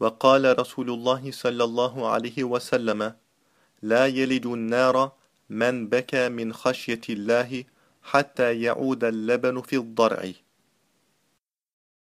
وقال رسول الله صلى الله عليه وسلم لا يلد النار من بكى من خشية الله حتى يعود اللبن في الضرع.